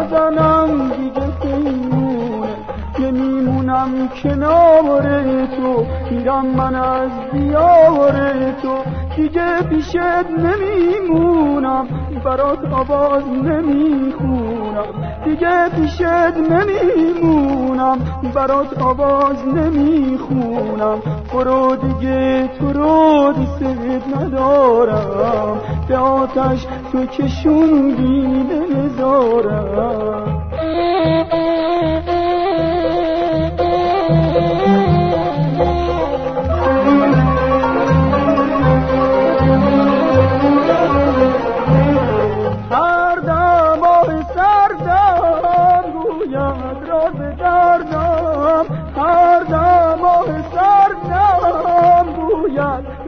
نزنم دیگه پیمونه که میمونم کنار تو میرم من از دیار تو. دیگه پیشت نمیمونم برات آواز نمی‌خونم. دیگه پیشت نمیمونم برات آواز نمی‌خونم. برو دیگه تو رو دیست ندارم. به آتش تو کشوندی نمی‌ذارم.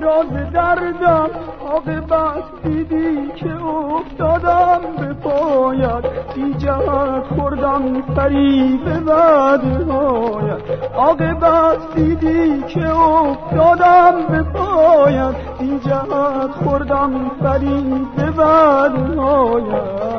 راز دردم عاقبت دیدی که افتادم به پایت بی جهت خوردم فریب بدهایت عاقبت دیدی که افتادم به پایت بی جهت خوردم فریب بدهایت